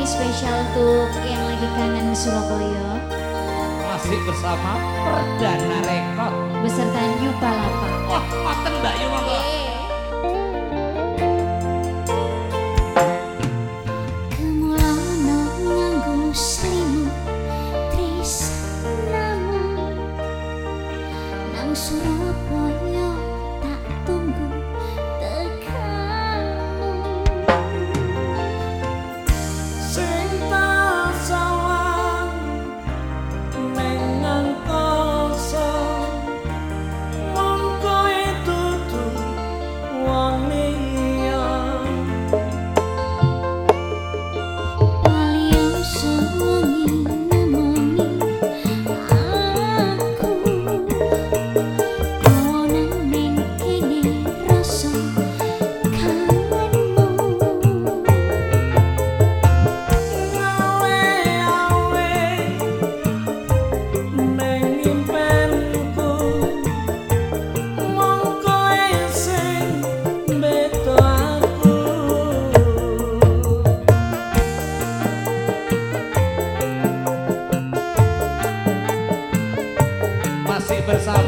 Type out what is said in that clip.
ini spesial untuk yang lagi kangen Surabaya. Masih bersama Perdana Rekod. Beserta New Lapa. Wah, paten Mbak Yu. Surabaya bersama